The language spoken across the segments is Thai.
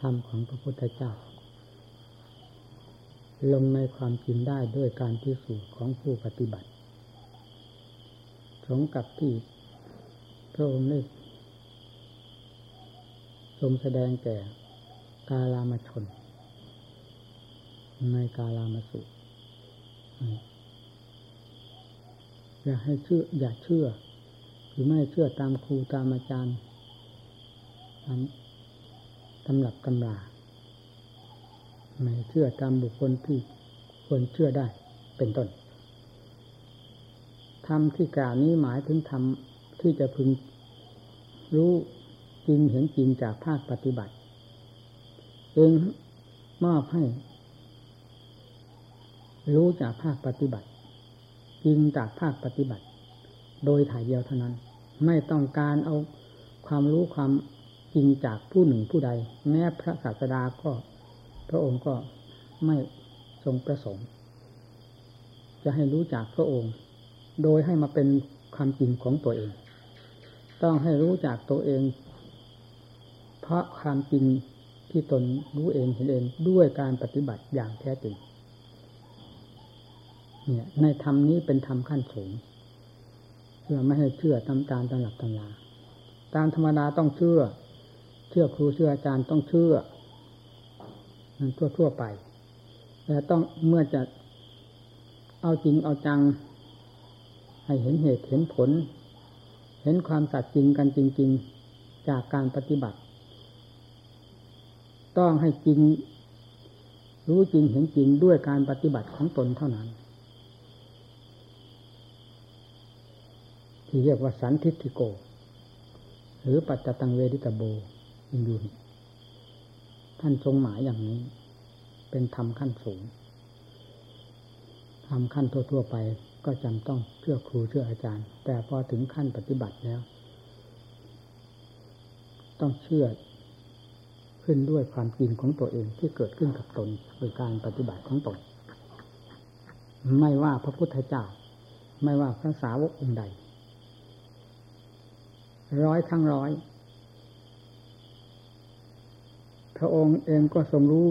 ธรรมของพระพุทธเจ้า ลงในความจริงได้ด้วยการพิสูจน์ของผู้ปฏิบัติสงกับที่พระองค์ได้ทรงแสดงแก่กาลามชน ในกาลามสุอย่าให้เชื่อ อย่าเชื่อ หรือไม่เชื่อตามครูตามอาจารย์ ตำรับตำราไม่เชื่อตามบุคคลที่ควรเชื่อได้เป็นต้นธรรมที่กล่าวนี้หมายถึงธรรมที่จะพึงรู้จริงเห็นจริงจากภาคปฏิบัติ เองมอบให้ รู้จากภาคปฏิบัติ จริงจากภาคปฏิบัติ โดยถ่ายเดียวเท่านั้น ไม่ต้องการเอาความรู้ความ จริงจากผู้หนึ่งผู้ใด แม้พระศาสดาก็ พระองค์ก็ไม่ทรงประสงค์ จะให้รู้จากพระองค์ โดยให้มาเป็นความจริงของตัวเอง ต้องให้รู้จากตัวเอง เพราะความจริงที่ตนรู้เองเห็นเองด้วยการปฏิบัติอย่างแท้จริงเนี่ยในธรรมนี้เป็นธรรมขั้นสูงเพื่อไม่ให้เชื่อตามตามตำหลับตำลาตามธรรมดาต้องเชื่อ เชื่อครูเชื่ออาจารย์ต้องเชื่อมันทั่วทั่วไป แต่ต้องเมื่อจะเอาจริงเอาจัง ให้เห็นเหตุเห็นผล เห็นความสัตย์จริงกันจริง ๆ จากการปฏิบัติ ต้องให้จริง รู้จริงเห็นจริงด้วยการปฏิบัติของตนเท่านั้น ที่เรียกว่าสันทิฏฐิโก หรือปัจจตังเวทิตาโบ ยังอยู่ท่านทรงหมายอย่างนี้ เป็นธรรมขั้นสูงทำขั้นทั่วๆไปก็จำต้องเชื่อครูเชื่ออาจารย์ แต่พอถึงขั้นปฏิบัติแล้ว ต้องเชื่อขึ้นด้วยความจริงของตัวเองที่เกิดขึ้นกับตนโดยการปฏิบัติของตน ไม่ว่าพระพุทธเจ้า ไม่ว่าพระสาวกองค์ใด ร้อยทั้งร้อย พระองค์เองก็ทรงรู้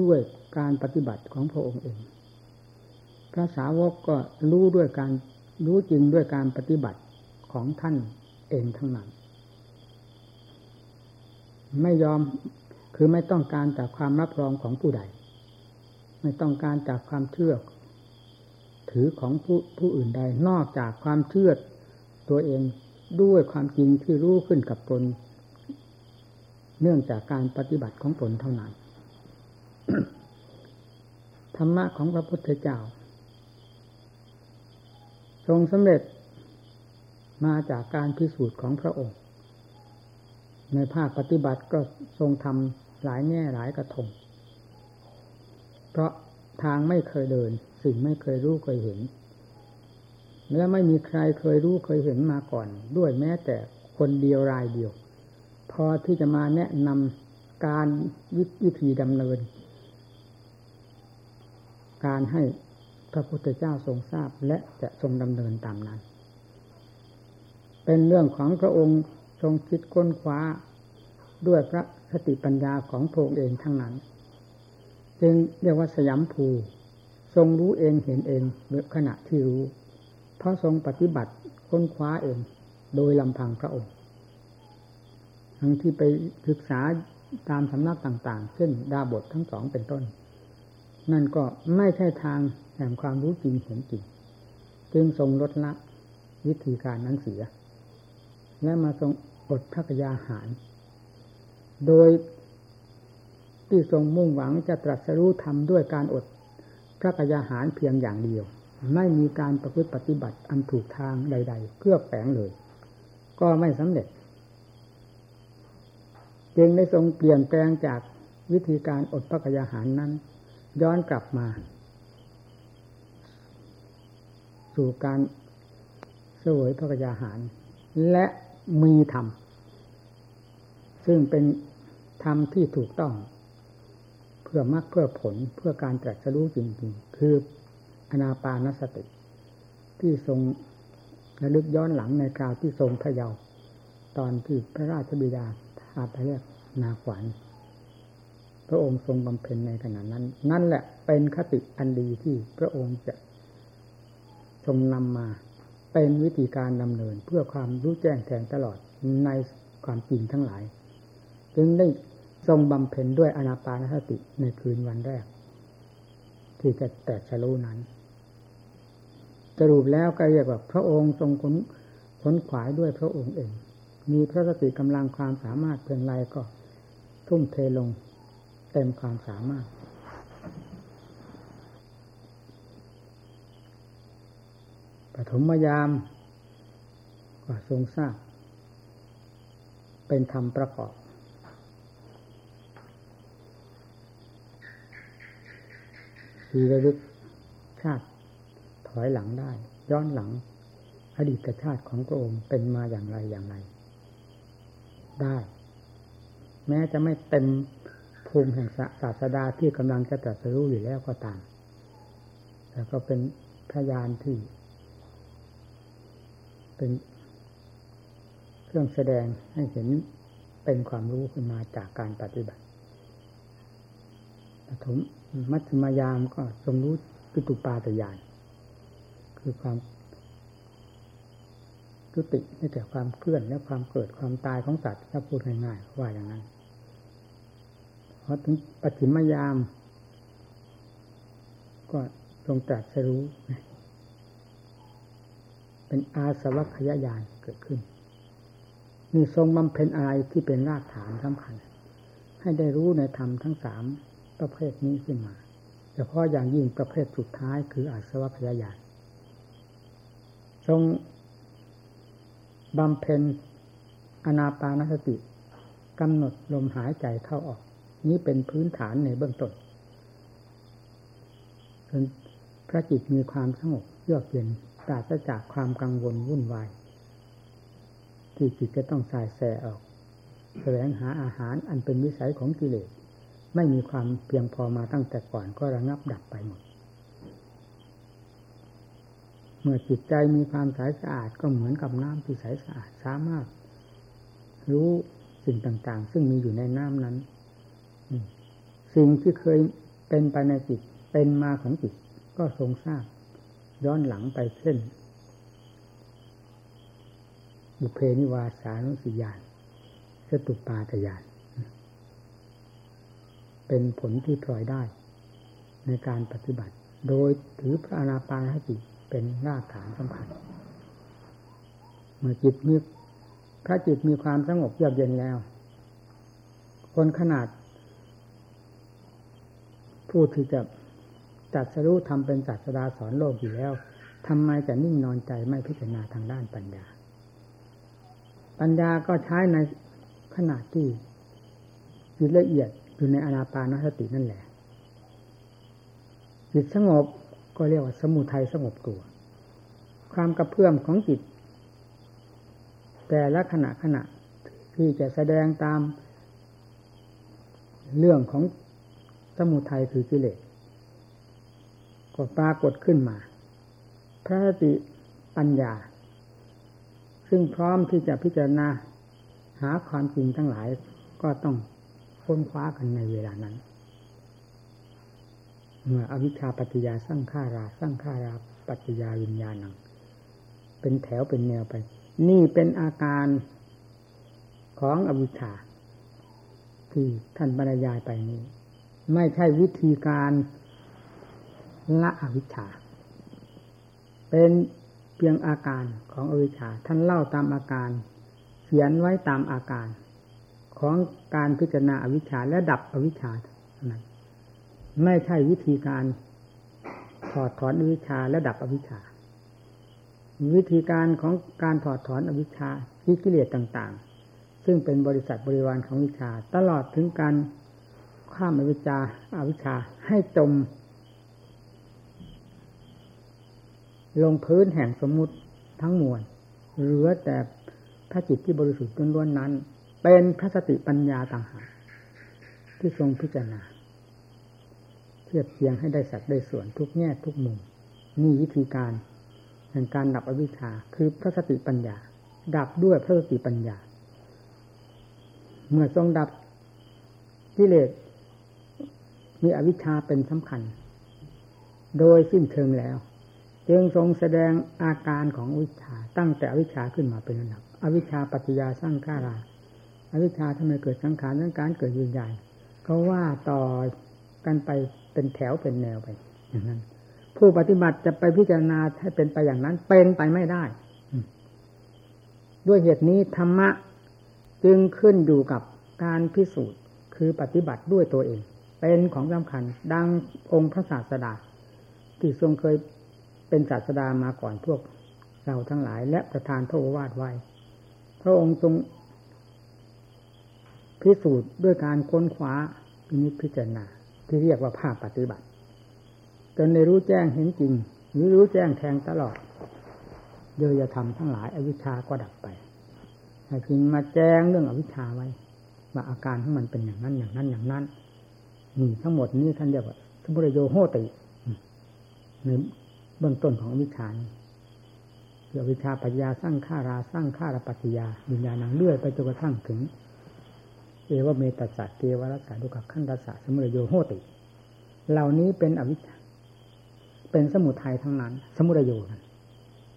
ด้วยการปฏิบัติของพระองค์เอง พระสาวกก็รู้ด้วยการรู้จริงด้วยการปฏิบัติของท่านเองทั้งนั้น ไม่ยอมคือไม่ต้องการจากความรับรองของผู้ใด ไม่ต้องการจากความเชื่อถือของผู้ผู้อื่นใดนอกจากความเชื่อตัวเองด้วยความจริงที่รู้ขึ้นกับตน เนื่องจากการปฏิบัติของตนเท่านั้น ธรรมะของพระพุทธเจ้า ทรงสำเร็จมาจากการพิสูจน์ของพระองค์ ในภาคปฏิบัติก็ทรงทำหลายแง่หลายกระทง เพราะทางไม่เคยเดิน สิ่งไม่เคยรู้เคยเห็น และไม่มีใครเคยรู้เคยเห็นมาก่อน ด้วยแม้แต่คนเดียวรายเดียว พอที่จะมาแนะนำการวิธีดำเนิน การให้พระพุทธเจ้าทรงทราบและจะทรงดำเนินตามนั้น เป็นเรื่องของพระองค์ทรงคิดค้นคว้าด้วยพระสติปัญญาของพระองค์เองทั้งนั้น จึงเรียกว่าสยามภู ทรงรู้เองเห็นเองเมื่อขณะที่รู้ เพราะทรงปฏิบัติค้นคว้าเองโดยลำพังพระองค์ ทั้งที่ไปศึกษาตามสำนักต่างๆ เช่นดาบททั้งสองเป็นต้น นั่นก็ไม่ใช่ทางแห่งความรู้จริงเห็นจริง จึงทรงลดละวิธีการนั้นเสีย และมาทรงอดพระกยาหาร โดยที่ทรงมุ่งหวังจะตรัสรู้ธรรมด้วยการอดพระกยาหารเพียงอย่างเดียว ไม่มีการประพฤติปฏิบัติอันถูกทางใด ๆ เพื่อแฝงเลย ก็ไม่สำเร็จ จึงได้ทรงเปลี่ยนแปลงจากวิธีการอดพระกยาหารนั้น ย้อนกลับมา สู่การเสวยพระกยาหาร และมีธรรม ซึ่งเป็นธรรมที่ถูกต้อง เพื่อมรรคเพื่อผลเพื่อการตรัสรู้จริงๆ คืออนาปานสติ ที่ทรงระลึกย้อนหลังในคราวที่ทรงพระเยาว์ตอนที่พระราชบิดา อาไปเรียกนาขวัญพระองค์ทรงบำเพ็ญในขณะนั้น นั่นแหละเป็นคติอันดีที่พระองค์จะทรงนำมาเป็นวิธีการดำเนินเพื่อความรู้แจ้งแทงตลอดในความจริงทั้งหลาย จึงได้ทรงบำเพ็ญด้วยอนาปานสติในคืนวันแรก ที่จะแตกฉลูนั้นสรุปแล้วก็เรียกว่าพระองค์ทรงขนขนขวายด้วยพระองค์เอง มีพระสติกำลังความสามารถเพียงไรก็ทุ่มเทลงเต็มความสามารถ ปฐมยามก็ทรงทราบเป็นธรรมประกอบ คือระลึกชาติถอยหลังได้ ย้อนหลังอดีตชาติของพระองค์เป็นมาอย่างไรอย่างไร ได้ แม้จะไม่เต็มภูมิแห่งศาสดาที่กำลังจะตรัสรู้อยู่แล้วก็ตาม แต่ก็เป็นพยานที่ เป็นเครื่องแสดงให้เห็นเป็นความรู้ขึ้นมาจากการปฏิบัติปฐมมัชฌิมยามก็ทรงรู้ปิตุปาตยาน คือความ ยุติในแต่ความเคลื่อนและความเกิดความตายของสัตว์ถ้าพูดง่ายๆว่าอย่างนั้นพอถึงปฐิมยาม ก็ทรงตรัสรู้ เป็นอาสวัคยายานเกิดขึ้นนี่ทรงบำเพ็ญอะไรที่เป็นรากฐานสำคัญ ให้ได้รู้ในธรรมทั้งสามประเภทนี้ขึ้นมาเฉพาะอย่างยิ่งประเภทสุดท้ายคืออาสวัคยายานทรง บำเพ็ญอนาปานสติกำหนดลมหายใจเข้าออก นี้เป็นพื้นฐานในเบื้องต้นจนพระจิตมีความสงบเยือกเย็นปราศจากความกังวลวุ่นวายที่จิตจะต้องสายแสออก แสวงหาอาหารอันเป็นวิสัยของกิเลส ไม่มีความเพียงพอมาตั้งแต่ก่อนก็ระงับดับไปหมด เมื่อจิตใจมีความใสสะอาดก็เหมือนกับน้ำที่ใสสะอาดสามารถ รู้สิ่งต่างๆ ซึ่งมีอยู่ในน้ำนั้นสิ่งที่เคยเป็นไปในจิตเป็นมาของจิตก็ทรงทราบย้อนหลังไปเช่น บุเพนิวาสานุสิยานสตุปาตยาน เป็นผลที่พลอยได้ ในการปฏิบัติ โดยถือพระอนาปานสติ เป็นรากฐานสำคัญเมื่อจิตมีพระจิตมีความสงบเยือกเย็นแล้ว คนขนาด ผู้ที่จะจัดสรู้ทำเป็นจัดสดาสอนโลกอยู่แล้วทำไมจะนิ่งนอนใจไม่พิจารณาทางด้านปัญญา ปัญญาก็ใช้ในขนาดที่จิตละเอียดอยู่ในอนาปานสตินั่นแหละจิตสงบ ก็เรียกว่าสมุทัยสงบตัว ความกระเพื่อมของจิต แต่ละขณะขณะที่จะแสดงตามเรื่องของสมุทัยคือกิเลสก็ปรากฏขึ้นมา พระสติปัญญา ซึ่งพร้อมที่จะพิจารณาหาความจริงทั้งหลายก็ต้องค้นคว้ากันในเวลานั้น เมื่ออวิชชาปัจจยาสร้างฆาราสร้างฆาราปัจจยาวิญญาณัง เป็นแถวเป็นแนวไป นี่เป็นอาการของอวิชชาที่ท่านบรรยายไปนี้ ไม่ใช่วิธีการละอวิชชา เป็นเพียงอาการของอวิชชา ท่านเล่าตามอาการ เขียนไว้ตามอาการ ของการพิจารณาอวิชชาและดับอวิชชานั้น ไม่ใช่วิธีการถอดถอนอวิชชาและดับอวิชชา วิธีการของการถอดถอนอวิชชาที่กิเลสต่างๆ ซึ่งเป็นบริษัทบริวารของวิชา ตลอดถึงการข้ามอวิชชาอาวิชชาให้จม ลงพื้นแห่งสมมุติทั้งมวลเหลือแต่พระจิตที่บริสุทธิ์ล้วนๆนั้น เป็นพระสติปัญญาต่างหากที่ทรงพิจารณา ทียบเทียงให้ได้สัดได้ส่วนทุกแง่ทุกมุมนี่วิธีการแห่งการดับอวิชชาคือพระสติปัญญา ดับด้วยพระสติปัญญา เมื่อทรงดับกิเลสมีอวิชชาเป็นสำคัญ โดยสิ้นเชิงแล้ว จึงทรงแสดงอาการของอวิชชา ตั้งแต่อวิชชาขึ้นมาเป็นระดับ อวิชชาปัจจยาสร้างข้าราอวิชชาทำไมเกิดสังขารสังการเกิดยืนใหญ่ก็ว่าต่อกันไป เป็นแถวเป็นแนวไปอย่างนั้นผู้ปฏิบัติจะไปพิจารณาให้เป็นไปอย่างนั้น เป็นไปไม่ได้ ด้วยเหตุนี้ธรรมะจึงขึ้นอยู่กับการพิสูจน์คือปฏิบัติด้วยตัวเอง เป็นของสำคัญ ดังองค์พระศาสดา ที่ทรงเคยเป็นศาสดามาก่อนพวกเราทั้งหลาย และประธานพระโอวาทไว้ พระองค์ทรงพิสูจน์ด้วยการค้นคว้าพินิจพิจารณา ที่เรียกว่าภาพปฏิบัติ จนได้รู้แจ้งเห็นจริงหรือรู้แจ้งแทงตลอดเดยธรรมทั้งหลายอวิชชาก็ดับไปให้พิงมาแจ้งเรื่องอวิชชาไว้ ว่าอาการของมันเป็นอย่างนั้นอย่างนั้นอย่างนั้นนี่ทั้งหมดนี้ท่านเรียกว่าสมุทโยโหติในเบื้องต้นของอวิชชาเกี่ยววิชาปัญญาสร้างข้าราสร้างข้าราปัจญาวิญญาณังเลื่อยไปจนกระทั่งถึง เอวเมตสัตเกวรัสสาดุขัขั้นรัสสะสมุทโยโหติ เหล่านี้เป็นอวิชชาเป็นสมุทัยทั้งนั้น สมุทโยนั้น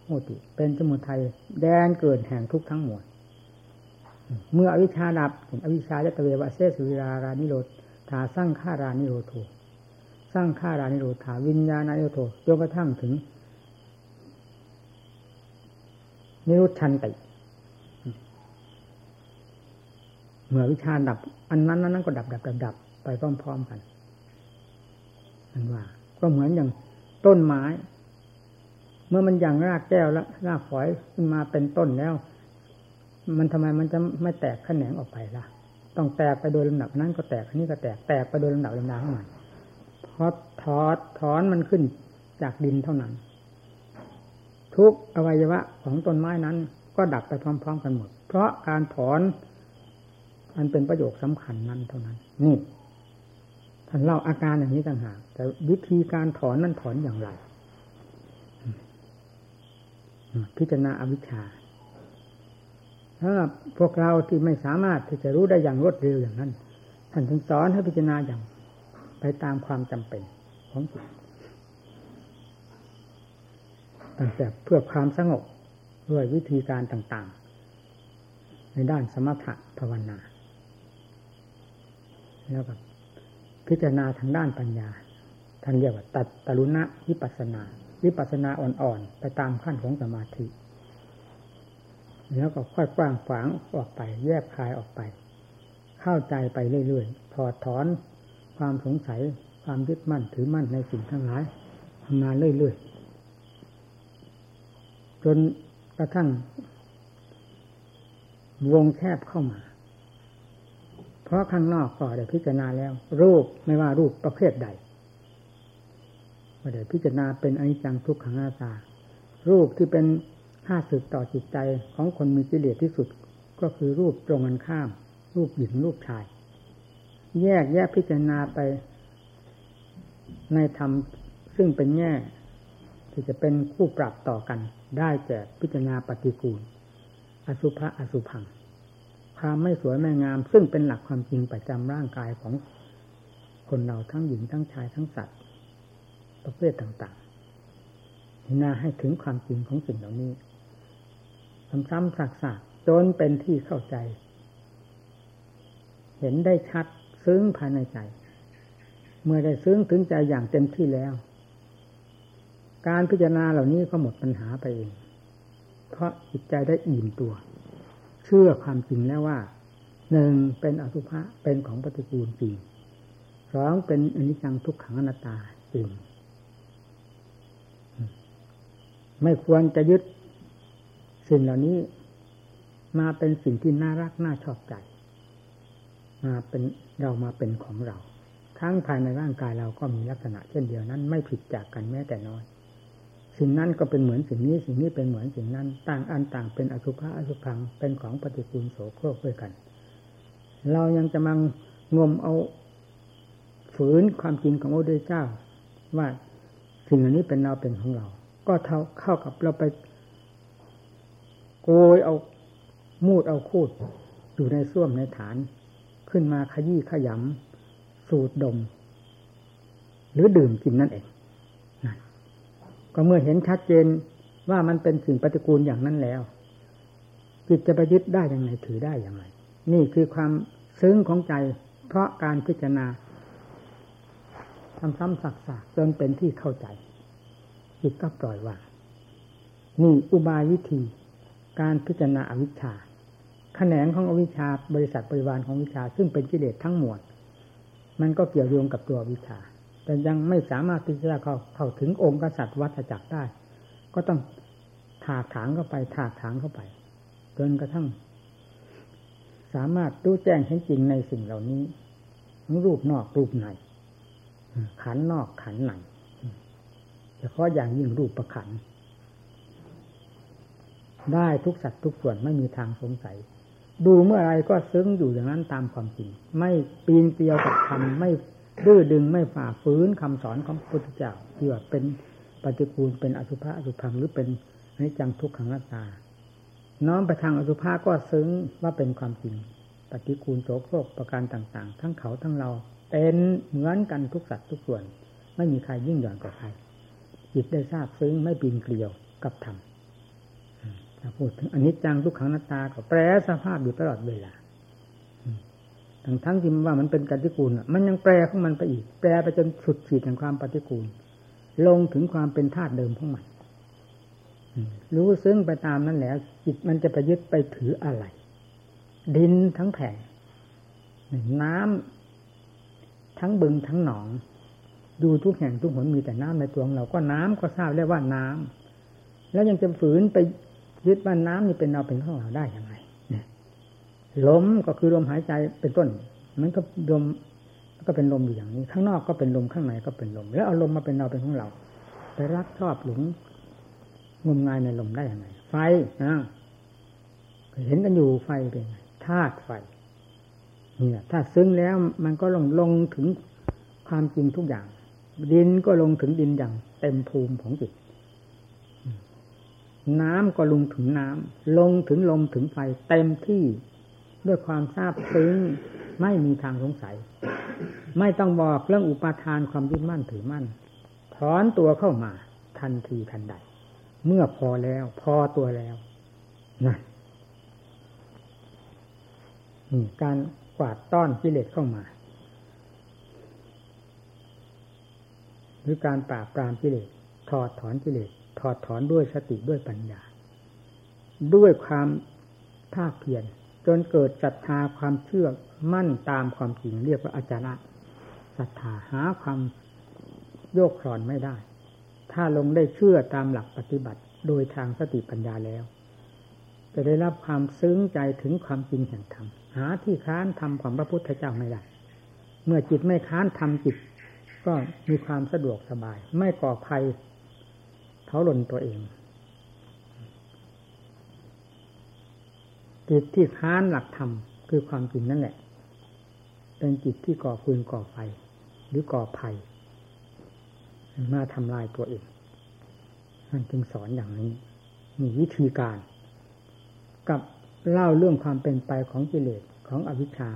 โหติ เป็นสมุทัยแดนเกิดแห่งทุกทั้งหมดเมื่ออวิชชาดับอวิชชาจะตะเววะเสสุวิรารานิโรธาสร้างฆารานิโรโทสร้างฆารานิโรธาวิญญาณานิโรโทจนกระทั่งถึงนิรุชันติ เมื่อวิชาดับ อันนั้นนั้นก็ดับดับดับดับไปพร้อมๆกันนันว่า ก็เหมือนอย่างต้นไม้ เมื่อมันอย่างรากแก้วแล้วรากฝอยขึ้นมาเป็นต้นแล้ว มันทำไมมันจะไม่แตกแขนงออกไปล่ะ ต้องแตกไปโดยลำดับนั้นก็แตกอันนี้ก็แตกแตกไปโดยลำดับลำดับของมันพอถอดถอนมันขึ้นจากดินเท่านั้น ทุกอวัยวะของต้นไม้นั้น ก็ดับไปพร้อม ๆ กันหมด เพราะการถอน มันเป็นประโยชน์สำคัญนั้นเท่านั้น นี่ท่านเล่าอาการอย่างนี้ต่างหาก แต่วิธีการถอนนั้นถอนอย่างไร พิจารณาอวิชชาถ้าพวกเราที่ไม่สามารถที่จะรู้ได้อย่างรวดเร็วอย่างนั้น ท่านถึงสอนให้พิจารณาอย่างไปตามความจำเป็นของจิตตั้งแต่เพื่อความสงบด้วยวิธีการต่างๆ ในด้านสมถะภาวนา แล้วก็พิจารณาทางด้านปัญญาท่านเรียกว่าตัดตรุณะวิปัสนาวิปัสนาอ่อนๆไปตามขั้นของสมาธิ แล้วก็ค่อยกว้างฝางออกไป แยกคายออกไป เข้าใจไปเรื่อยๆถอดถอนความสงสัยความยึดมั่นถือมั่นในสิ่งทั้งหลายทำงานเรื่อยๆจนกระทั่งวงแคบเข้ามา เพราะข้างนอกก็ได้พิจารณาแล้ว รูปไม่ว่ารูปประเภทใดก็ได้พิจารณาเป็นอนิจจังทุกขังอาตา รูปที่เป็นค่าศึกต่อจิตใจของคนมีกิเลสที่สุด ก็คือรูปตรงกันข้าม รูปหญิงรูปชาย แยกแยกพิจารณาไป ในธรรมซึ่งเป็นแง่ที่จะเป็นคู่ปรับต่อกัน ได้แก่พิจารณาปฏิกูล อสุภะอสุพัง ความไม่สวยไม่งาม ซึ่งเป็นหลักความจริงประจำร่างกายของคนเราทั้งหญิงทั้งชายทั้งสัตว์ ประเภทต่างๆน่าให้ถึงความจริงของสิ่งเหล่านี้ซ้ำๆสักๆจนเป็นที่เข้าใจ เห็นได้ชัดซึ้งภายในใจ เมื่อได้ซึ้งถึงใจอย่างเต็มที่แล้ว การพิจารณาเหล่านี้ก็หมดปัญหาไปเอง เพราะจิตใจได้อิ่มตัว เชื่อความจริงแล้วว่าหนึ่งเป็นอสุภะเป็นของปฏิกูลจริงสองเป็นอนิจจังทุกขังอนัตตาจริงไม่ควรจะยึดสิ่งเหล่านี้ มาเป็นสิ่งที่น่ารักน่าชอบใจ มาเป็นเรามาเป็นของเรา ทั้งภายในร่างกายเราก็มีลักษณะเช่นเดียวนั้น ไม่ผิดจากกันแม้แต่น้อย สิ่งนั้นก็เป็นเหมือนสิ่งนี้สิ่งนี้เป็นเหมือนสิ่งนั้น ต่างอันต่างเป็นอสุภะอสุพังเป็นของปฏิกูลโสโครกด้วยกัน เรายังจะมางงมเอาฝืนความจริงของพระเดเจ้า ว่าสิ่งเหล่านี้เป็นเราเป็นของเรา ก็เท่าเข้ากับเราไปโกยเอามูดเอาคูด อยู่ในส้วมในฐาน ขึ้นมาขยี้ขยำสูดดม หรือดื่มกินนั่นเอง ก็เมื่อเห็นชัดเจนว่ามันเป็นสิ่งปฏิกูลอย่างนั้นแล้วจิตจะไปยึดได้อย่างไรถือได้อย่างไร นี่คือความซึ้งของใจ เพราะการพิจารณาซ้ำๆสักๆจนเป็นที่เข้าใจ จิตก็ปล่อยวางนี่อุบายวิธี การพิจารณาอวิชชาแขนงของอวิชชา บริษัทบริวารของวิชา ซึ่งเป็นกิเลสทั้งหมดมันก็เกี่ยวโยงกับตัววิชา แต่ยังไม่สามารถที่จะเข้าเข้าถึงองค์กษัตริย์วัฏจักรได้ ก็ต้องถากถางเข้าไปถากถางเข้าไปจนกระทั่ง สามารถรู้แจ้งเห็นจริงในสิ่งเหล่านี้ทั้งรูปนอกรูปในขันนอกขันในเฉพาะอย่างยิ่งรูปประขัน ได้ทุกสัตว์ทุกส่วนไม่มีทางสงสัย ดูเมื่อไรก็ซึ้งอยู่อย่างนั้นตามความจริง ไม่ปีนเตียวกับคำไม่ ดื้อดึงไม่ฝ่าฝืนคำสอนของพระพุทธเจ้าที่ว่าเป็นปฏิกูลเป็นอสุภะอสุพังหรือเป็นอนิจจังทุกขังนัตตา น้อมไปทางอสุภะก็ซึ้งว่าเป็นความจริง ปฏิกูลโสโครกประการต่าง ๆ ทั้งเขาทั้งเราเป็นเหมือนกันทุกสัตว์ทุกส่วน ไม่มีใครยิ่งหย่อนกว่าใครจิตได้ทราบซึ้งไม่ปีนเกลียวกับธรรมพูดถึงอนิจจังทุกขังนัตตาก็แปรสภาพอยู่ตลอดเวลา ทั้งทั้งที่ว่ามันเป็นปฏิกูลมันยังแปรของมันไปอีก แปรไปจนสุดขีดแห่งความปฏิกูล ลงถึงความเป็นธาตุเดิมของมันรู้ซึ้งไปตามนั้นแล้วจิตมันจะไปยึดไปถืออะไร ดินทั้งแผ่นน้ำทั้งบึงทั้งหนอง ดูทุกแห่งทุกหนมีแต่น้ำในตัวของเราก็น้ำก็ทราบแล้วว่าน้ำแล้วยังจะฝืนไปยึดว่าน้ำนี่เป็นเราเป็นของเราได้ยังไง ลมก็คือลมหายใจเป็นต้น มันก็ลมก็เป็นลมอยู่อย่างนี้ ข้างนอกก็เป็นลมข้างในก็เป็นลม แล้วเอาลมมาเป็นเราเป็นของเราไปรักชอบหลงงมงายในลมได้ยังไงไฟนะเห็นกันอยู่ไฟเป็นธาตุไฟนี่แหละถ้าซึ้งแล้วมันก็ลงลงถึงความจริงทุกอย่าง ดินก็ลงถึงดินอย่าง เต็มภูมิของจิตน้ำก็ลงถึงน้ำลงถึงลมถึงไฟเต็มที่ ด้วยความทราบซึ้งไม่มีทางสงสัย ไม่ต้องบอกเรื่องอุปาทานความยึดมั่นถือมั่นถอนตัวเข้ามา ทันทีทันใด เมื่อพอแล้ว พอตัวแล้วนั่นการกวาดต้อนกิเลสเข้ามา หรือการปราบปรามกิเลสถอดถอนกิเลสถอดถอนด้วยสติด้วยปัญญา ด้วยความภาคเพียร จนเกิดศรัทธาความเชื่อมั่นตามความจริงเรียกว่าอาจาระศรัทธาหาความโยกคลอนไม่ได้ ถ้าลงได้เชื่อตามหลักปฏิบัติ โดยทางสติปัญญาแล้ว จะได้รับความซึ้งใจถึงความจริงแห่งธรรมหาที่ค้านทำของพระพุทธเจ้าไม่ได้ เมื่อจิตไม่ค้านทำจิต ก็มีความสะดวกสบาย ไม่ก่อภัยเท้าหล่นตัวเอง จิตที่ค้านหลักธรรมคือความจริงนั่นแหละ เป็นจิตที่ก่อฟืนก่อไฟ หรือก่อภัย มาทำลายตัวเองมันจึงสอนอย่างนี้มีวิธีการ กับเล่าเรื่องความเป็นไปของกิเลสของอวิชชา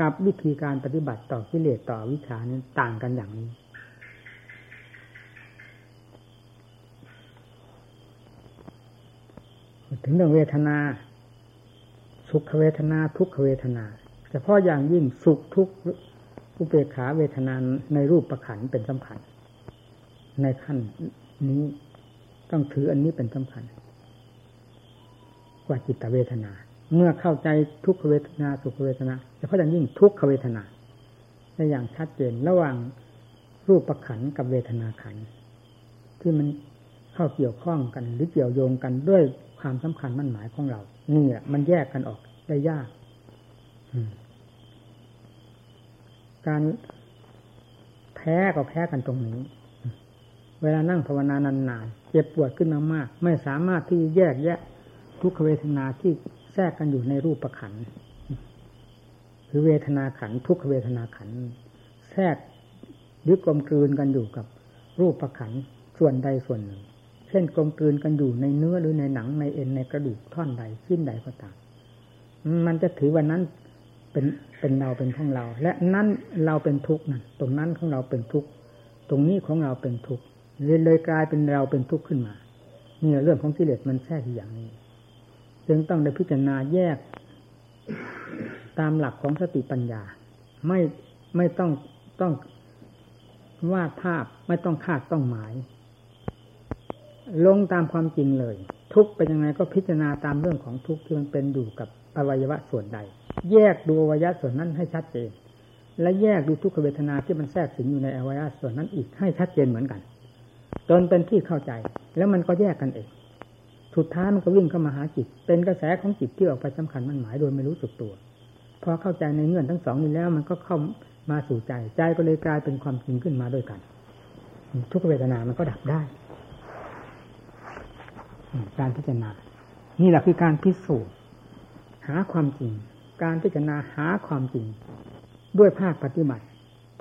กับวิธีการปฏิบัติต่อกิเลสต่ออวิชชานี้นต่างกันอย่างนี้ ถึงเรื่องเวทนา สุขเวทนาทุกขเวทนาเฉพาะอย่างยิ่งสุขทุกอุเบกขาเวทนาในรูปประขันเป็นสำคัญ ในขั้นนี้ต้องถืออันนี้เป็นสำคัญ กว่าจิตเวทนา เมื่อเข้าใจทุกขเวทนา สุขเวทนาเฉพาะอย่างยิ่งทุกขเวทนาในอย่างชัดเจนระหว่างรูปประขันกับเวทนาขันที่มันเข้าเกี่ยวข้องกันหรือเกี่ยวโยงกันด้วยความสำคัญมั่นหมายของเรา นี่แหละมันแยกกันออกได้ยากการแพ้ก็แพ้กันตรงนี้ เวลานั่งภาวนานานๆเจ็บปวดขึ้นมามาก ไม่สามารถที่แยกแยะ ทุกขเวทนาที่แทรกกันอยู่ในรูปประขันคือเวทนาขันทุกขเวทนาขันแทรกยึดกลมกลืนกันอยู่กับรูปประขันส่วนใดส่วนหนึ่ง เช่นกลมกลืนกันอยู่ในเนื้อหรือในหนังในเอ็นในกระดูกท่อนใดชิ้นใดก็ตามมันจะถือว่านั้นเป็นเป็นเราเป็นของเรา และนั้นเราเป็นทุกข์นั่นตรงนั้นของเราเป็นทุกข์ตรงนี้ของเราเป็นทุกข์เลยเลยกลายเป็นเราเป็นทุกข์ขึ้นมานี่เรื่องของกิเลสมันแทรกอย่างนี้ จึงต้องได้พิจารณาแยก ตามหลักของสติปัญญา ไม่ไม่ต้องต้องวาดภาพไม่ต้องคาดต้องหมาย ลงตามความจริงเลย ทุกเป็นยังไงก็พิจารณาตามเรื่องของทุกที่มันเป็นอยู่กับอวัยวะส่วนใด แยกดูอวัยวะส่วนนั้นให้ชัดเจน และแยกดูทุกขเวทนาที่มันแทรกสิงอยู่ในอวัยวะส่วนนั้นอีกให้ชัดเจนเหมือนกัน จนเป็นที่เข้าใจ แล้วมันก็แยกกันเองสุดท้ายมันก็วิ่งเข้ามาหาจิต เป็นกระแสของจิตที่ออกไปสำคัญมันหมายโดยไม่รู้สึกตัว พอเข้าใจในเงื่อนทั้งสองนี้แล้ว มันก็เข้ามาสู่ใจ ใจก็เลยกลายเป็นความจริงขึ้นมาด้วยกัน ทุกเวทนามันก็ดับได้ การพิจารณา นี่แหละคือการพิสูจน์หาความจริง การพิจารณาหาความจริง ด้วยภาคปฏิบัติ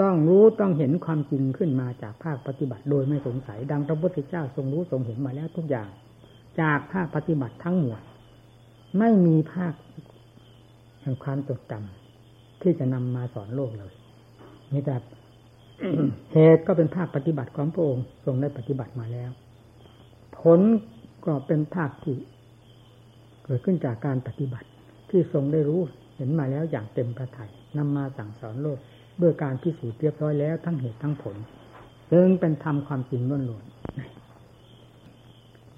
ต้องรู้ต้องเห็นความจริงขึ้นมาจากภาคปฏิบัติ โดยไม่สงสัยดังพระพุทธเจ้าทรงรู้ทรงเห็นมาแล้วทุกอย่าง จากภาคปฏิบัติทั้งหมดไม่มีภาคแห่งความจดจำที่จะนำมาสอนโลกเลยนี่แต่เหตุก็เป็นภาคปฏิบัติของพระองค์ทรงได้ปฏิบัติมาแล้ว ผล ก็เป็นภาคที่เกิดขึ้นจากการปฏิบัติ ที่ทรงได้รู้เห็นมาแล้วอย่างเต็มพระทยัยนำมาสั่งสอนโลกด้วยการพิสูจน์เรียบร้อยแล้วทั้งเหตุทั้งผลจึงเป็นธรรมความจริงล้วนๆ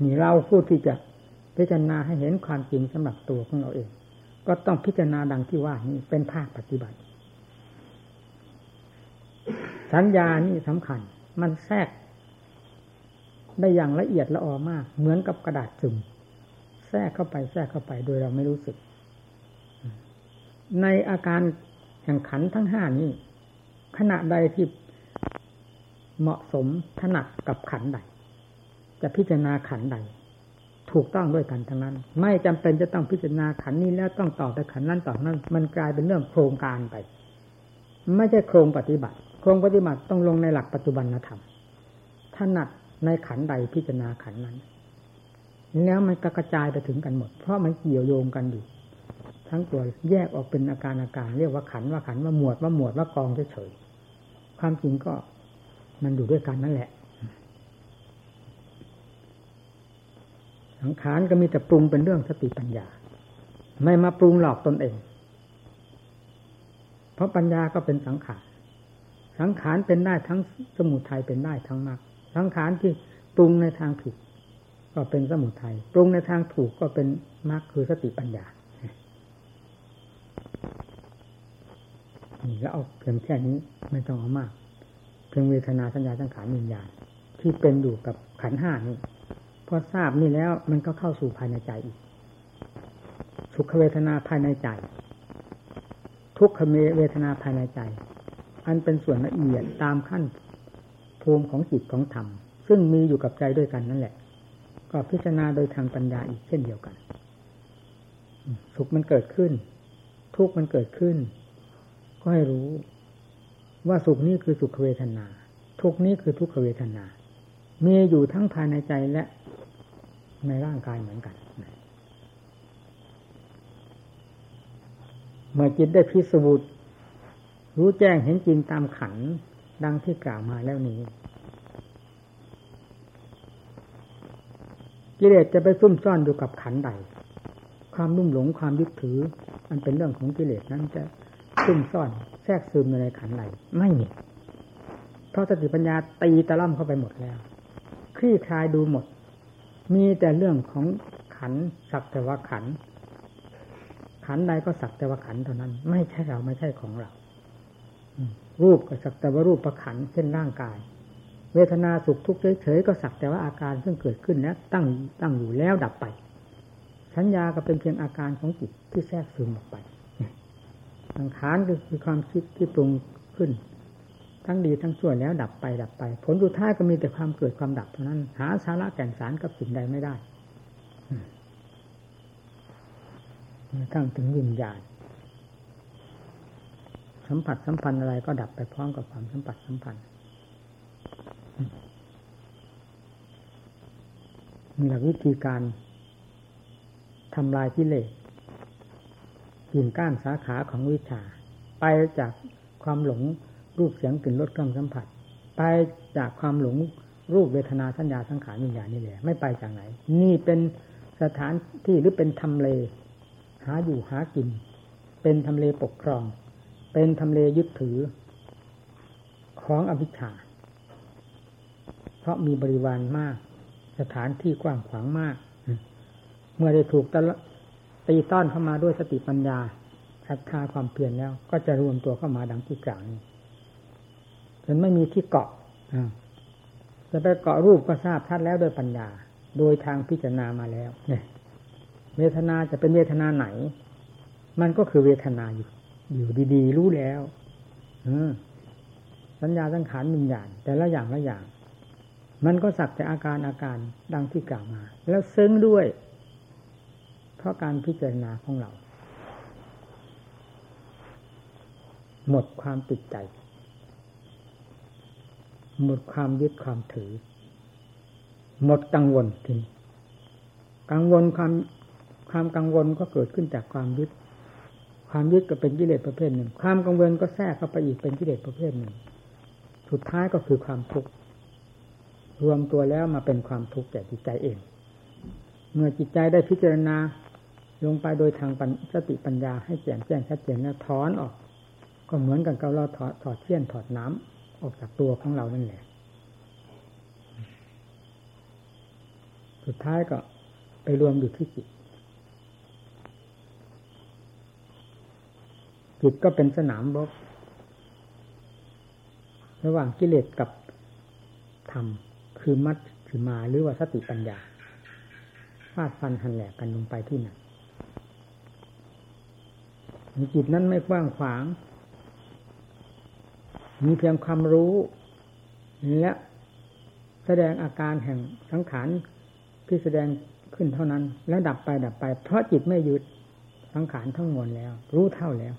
นี่เราผู้ที่จะพิจารณาให้เห็นความจริงสำหรับตัวของเราเอง ก็ต้องพิจารณาดังที่ว่านี้เป็นภาคปฏิบัติ สัญญานี่สำคัญ มันแทรก ได้อย่างละเอียดละออมาก เหมือนกับกระดาษจุ่มแทรกเข้าไปแทรกเข้าไปโดยเราไม่รู้สึก ในอาการแห่งขันทั้งห้านี้ ขณะใดที่เหมาะสมถนัดกับขันใด จะพิจารณาขันใด ถูกต้องด้วยกันทั้งนั้น ไม่จำเป็นจะต้องพิจารณาขันนี้แล้วต้องต่อไปขันนั้นต่อนั้น มันกลายเป็นเรื่องโครงการไป ไม่ใช่โครงปฏิบัติ โครงปฏิบัติต้องลงในหลักปัจจุบันธรรมถนัด ในขันใดพิจารณาขันนั้น แล้วมันกระจายไปถึงกันหมด เพราะมันเกี่ยวโยงกันอยู่ ทั้งตัวแยกออกเป็นอาการอาการ เรียกว่าขันว่าขันว่าหมวดว่าหมวดว่ากองเฉยๆความจริงก็มันอยู่ด้วยกันนั่นแหละสังขารก็มีแต่ปรุงเป็นเรื่องสติปัญญา ไม่มาปรุงหลอกตนเอง เพราะปัญญาก็เป็นสังขาร สังขารเป็นได้ทั้งสมุทัยเป็นได้ทั้งมรรค สังขารที่ปรุงในทางผิด ก็เป็นสมุทัยปรุงในทางถูกก็เป็นมรรคคือสติปัญญานี่แล้วเอาเพียงแค่นี้ไม่ต้องเอามากเพียงเวทนาสัญญาสังขารวิญญาณที่เป็นอยู่กับขันห้านี่พอทราบนี่แล้วมันก็เข้าสู่ภายในใจอีกสุขเวทนาภายในใจ ทุกขเมเวทนาภายในใจ อันเป็นส่วนละเอียดตามขั้น ภูมิของจิตของธรรม ซึ่งมีอยู่กับใจด้วยกันนั่นแหละ ก็พิจารณาโดยทางปัญญาอีกเช่นเดียวกัน สุขมันเกิดขึ้น ทุกข์มันเกิดขึ้น ก็ให้รู้ ว่าสุขนี้คือสุขเวทนา ทุกข์นี้คือทุกขเวทนา มีอยู่ทั้งภายในใจและในร่างกายเหมือนกัน เมื่อจิตได้พิสูจน์รู้แจ้งเห็นจริงตามขัน ดังที่กล่าวมาแล้วนี้กิเลสจะไปซุ่มซ่อนอยู่กับขันใด ความรุ่มหลงความยึดถือ มันเป็นเรื่องของกิเลสนั้นจะซุ่มซ่อนแทรกซึมในขันใดไม่มี เพราะสติปัญญาตีตะล่ำเข้าไปหมดแล้ว คลี่คลายดูหมด มีแต่เรื่องของขันสักแต่ว่าขัน ขันใดก็สักแต่ว่าขันเท่านั้น ไม่ใช่เราไม่ใช่ของเรา รูปก็สักแต่ว่ารูปประขันเช่นร่างกาย เวทนาสุขทุกข์เฉยๆก็สักแต่ว่าอาการซึ่งเกิดขึ้นแล้วตั้งตั้งอยู่แล้วดับไป สัญญาก็เป็นเพียงอาการของจิตที่แทรกซึมออกไปสังขารก็คือความคิดที่ปรุงขึ้น ทั้งดีทั้งชั่วแล้วดับไปดับไป ผลสุดท้ายก็มีแต่ความเกิดความดับเท่านั้น หาสาระแก่นสารกับสิ่งใดไม่ได้ทั้งถึงวิญญาณ สัมผัสสัมพันธ์อะไรก็ดับไปพร้อมกับความสัมผัสสัมพันธ์มีหลักวิธีการทำลายกิเลสกิ่งก้านสาขาของวิชา ไปจากความหลงรูปเสียงกลิ่นรสเครื่องสัมผัส ไปจากความหลงรูปเวทนาสัญญาสังขารวิญญาณนี่แหละ ไม่ไปจากไหน นี่เป็นสถานที่หรือเป็นทำเล หาอยู่หากิน เป็นทำเลปกครอง เป็นทำเลยึดถือ ของอภิชาเพราะมีบริวารมาก สถานที่กว้างขวางมาก เมื่อได้ถูกตีต้อนเข้ามาด้วยสติปัญญาศรัทธาความเพียรแล้ว ก็จะรวมตัวเข้ามาดังที่กล่าวนี้จนไม่มีที่เกาะจะไปเกาะรูปก็ทราบชัดแล้วโดยปัญญา โดยทางพิจารณามาแล้วเนี่ยเวทนาจะเป็นเวทนาไหน มันก็คือเวทนาอยู่ อยู่ดีๆ รู้แล้วสัญญาสังขารมิญญาณแต่ละอย่างละอย่าง มันก็สักแต่อาการอาการดังที่กล่าวมา แล้วซึ้งด้วย เพราะการพิจารณาของเรา หมดความติดใจ หมดความยึดความถือ หมดกังวลทีกังวลความความกังวลก็เกิดขึ้นจากความยึด ความยึดก็เป็นกิเลสประเภทหนึ่ง ความกังวลก็แทรกเข้าไปอีกเป็นกิเลสประเภทหนึ่ง สุดท้ายก็คือความทุกข์รวมตัวแล้วมาเป็นความทุกข์แก่จิตใจเอง เมื่อจิตใจได้พิจารณาลงไปโดยทางสติปัญญาให้แจ่มแจ้งชัดเจนแล้วถอนออก ก็เหมือนกันกับเราถอดถอดเชี่ยนถอดน้ำออกจากตัวของเรานั่นแหละ สุดท้ายก็ไปรวมอยู่ที่จิต จิตก็เป็นสนามรบระหว่างกิเลสกับธรรมคือมัดคือมาหรือว่าสติปัญญาฟาดฟันหันแหลกกันลงไปที่นั่นจิตนั้นไม่กว้างขวาง มีเพียงความรู้และแสดงอาการแห่งสังขารที่แสดงขึ้นเท่านั้น แล้วดับไปดับไป เพราะจิตไม่ยึดสังขารทั้งมวลแล้ว รู้เท่าแล้ว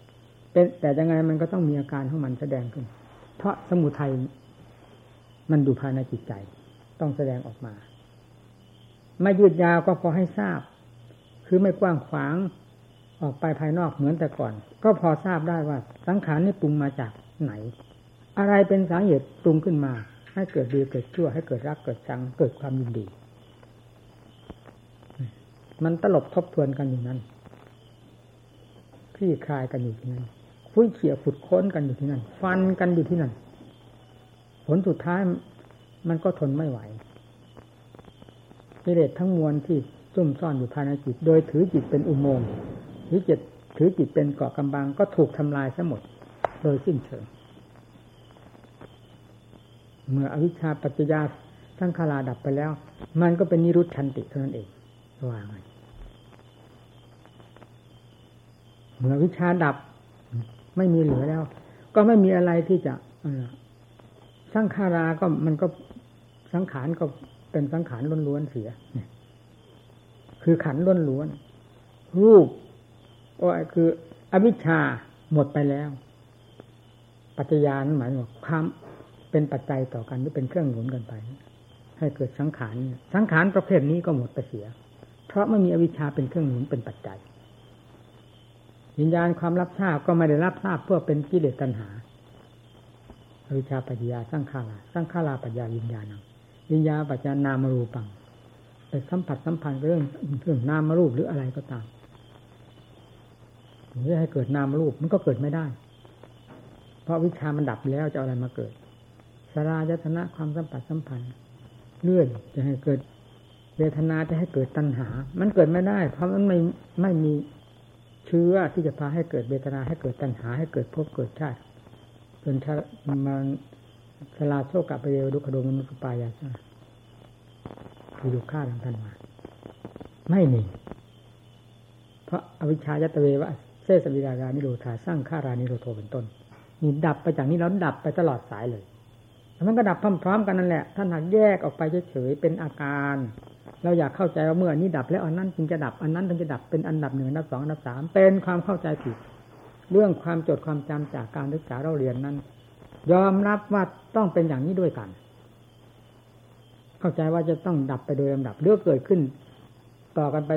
เป็นแต่ยังไงมันก็ต้องมีอาการของมันแสดงขึ้น เพราะสมุทัยมันอยู่ภายในจิตใจ ต้องแสดงออกมา ไม่ยืดยาวก็พอให้ทราบ คือไม่กว้างขวางออกไปภายนอกเหมือนแต่ก่อน ก็พอทราบได้ว่าสังขารนี่ปรุงมาจากไหน อะไรเป็นสาเหตุปรุงขึ้นมา ให้เกิดดีเกิดชั่ว ให้เกิดรักเกิดชังเกิดความยินดี มันตลบทบทวนกันอยู่นั้นคลี่คลายกันอยู่นั่น คุยเขี่ยขุดค้นกันอยู่ที่นั่น ฟันกันอยู่ที่นั่น ผลสุดท้ายมันก็ทนไม่ไหวกิเลสทั้งมวลที่ซุ่มซ่อนอยู่ภายในจิต โดยถือจิตเป็นอุโมงค์ถือจิตถือจิตเป็นเกาะกำบังก็ถูกทำลายซะหมด โดยสิ้นเชิง เมื่ออวิชชาปัจจยาสังขาราดับไปแล้ว มันก็เป็นนิรุตชันติเท่านั้นเองว่างเมื่อวิชาดับ ไม่มีเหลือแล้ว ก็ไม่มีอะไรที่จะสังขาราก็มันก็สังขารก็เป็นสังขารล้วนๆเสียคือขันล้วนๆรูปก็คือ อวิชชาหมดไปแล้ว ปัจจยานั้นหมายถึงความเป็นปัจจัยต่อกันหรือเป็นเครื่องหนุนกันไปให้เกิดสังขารสังขารประเภทนี้ก็หมดไปเสีย เพราะไม่มีอวิชชาเป็นเครื่องหนุนเป็นปัจจัย วิญญาณความรับทราบก็ไม่ได้รับทราบเพื่อเป็นกิเลสตัณหาอวิชชาปัญญาสร้างขาราสร้างขาราปัญญาวิญญาณวิญญาปัญญานามรูปังไปสัมผัสสัมพันธ์เรื่องเรื่องนามรูปหรืออะไรก็ตามหรือให้เกิดนามรูปมันก็เกิดไม่ได้ เพราะวิชามันดับแล้วจะอะไรมาเกิดสลายตนะความสัมผัสสัมพันธ์เลื่อนจะให้เกิดเวทนาจะให้เกิดตัณหา มันเกิดไม่ได้ เพราะมันไม่ไม่มี เชื้อที่จะพาให้เกิดเวทนาให้เกิดตัณหาให้เกิดภพเกิดชาติจนมันสลาโชกับไปเยวดุขโดมนุสปายาชาคืออยู่ฆ่าทางท่านมาไม่มีเพราะอวิชชายตเววะเซสวิรารานิโรธาสร้างฆ่ารานิโรโทเป็นต้นนี่ดับไปจากนี้แล้วดับไปตลอดสายเลยมันก็ดับพร้อมๆกันนั่นแหละท่านหักแยกออกไปเฉยๆเป็นอาการ เราอยากเข้าใจว่าเมื่อนี้ดับแล้วอันนั้นจึงจะดับอันนั้นจึงจะดับเป็นอันดับหนึ่งอันดับสองอันดับสามเป็นความเข้าใจผิดเรื่องความจดความจำจากการศึกษาเราเรียนนั้น ยอมรับว่าต้องเป็นอย่างนี้ด้วยกัน เข้าใจว่าจะต้องดับไปโดยลำดับเรื่องเกิดขึ้น ต่อกันไป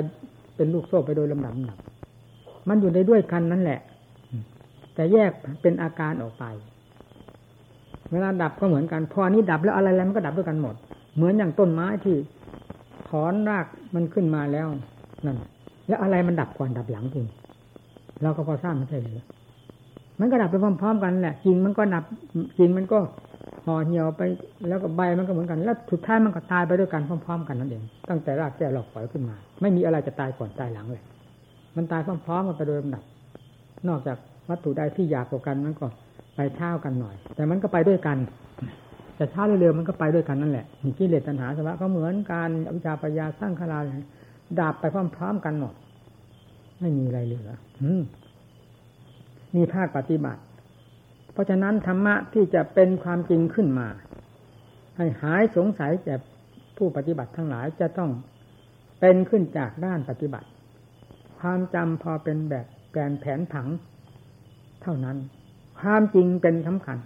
เป็นลูกโซ่ไปโดยลำดับลำดับ มันอยู่ในด้วยกันนั่นแหละ แต่แยกเป็นอาการออกไป เวลาดับก็เหมือนกัน พอนี้ดับแล้วอะไรอะไรมันก็ดับด้วยกันหมด เหมือนอย่างต้นไม้ที่ อนรากมันขึ้นมาแล้วนั่นแล้วอะไรมันดับก่อนดับหลังจริงเราก็พอทราบไม่ใช่หรือมันก็ดับไปพร้อมๆกันแหละกิ่งมันก็ดับกิ่งมันก็ห่อเหี่ยวไปแล้วก็ใบมันก็เหมือนกันแล้วสุดท้ายมันก็ตายไปด้วยกันพร้อม ๆ กันนั่นเองตั้งแต่รากแก้วหลอกฝอยขึ้นมา ไม่มีอะไรจะตายก่อนตายหลังเลย มันตายพร้อมๆกันไปโดยลำดับ นอกจากวัตถุใดที่อยากกว่ากันมันก็ไปเท่ากันหน่อย แต่มันก็ไปด้วยกัน แต่ช้าเร็วมันก็ไปด้วยกันนั่นแหละมีกิเลสตัณหาสวะก็เหมือนการอวิชชาปัญญาสร้างขลาดาบไปพร้อมๆกันหมดไม่มีอะไรเหลืออืมีภาคปฏิบัติ เพราะฉะนั้นธรรมะที่จะเป็นความจริงขึ้นมา ให้หายสงสัยแก่ผู้ปฏิบัติทั้งหลายจะต้องเป็นขึ้นจากด้านปฏิบัติ ความจำพอเป็นแบบแกนแผนผัง เท่านั้น ความจริงเป็นสำคัญ